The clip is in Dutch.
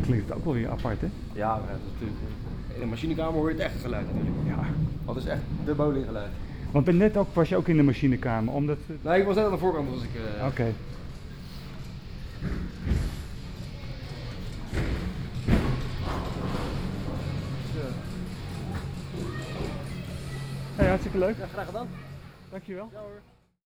klinkt het ook wel weer apart, hè? Ja, dat natuurlijk. In de machinekamer hoor je het echte geluid natuurlijk. Ja. wat is echt de bowlinggeluid. Want ben net ook, was je ook in de machinekamer, omdat... Nee, ik was net aan de voorkant als ik. eh, Oké. Hey, hartstikke leuk. Ja, graag gedaan. Dankjewel. Ja hoor.